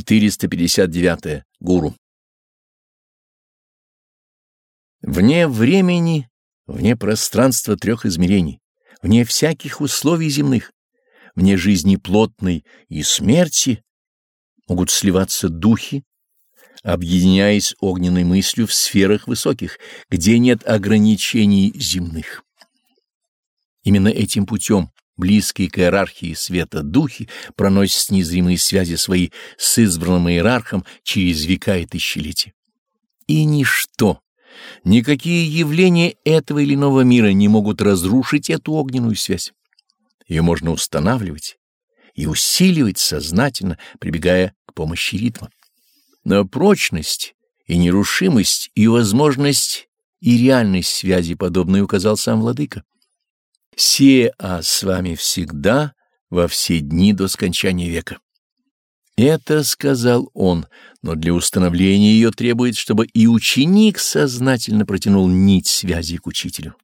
459. Гуру. Вне времени, вне пространства трех измерений, вне всяких условий земных, вне жизни плотной и смерти могут сливаться духи, объединяясь огненной мыслью в сферах высоких, где нет ограничений земных. Именно этим путем близкие к иерархии света духи проносят незримые связи свои с избранным иерархом через века и тысячелетия. И ничто, никакие явления этого или иного мира не могут разрушить эту огненную связь. Ее можно устанавливать и усиливать сознательно, прибегая к помощи ритма. Но прочность и нерушимость, и возможность, и реальность связи подобной указал сам Владыка. Се, а с вами всегда, во все дни до скончания века. Это сказал он, но для установления ее требует, чтобы и ученик сознательно протянул нить связи к учителю.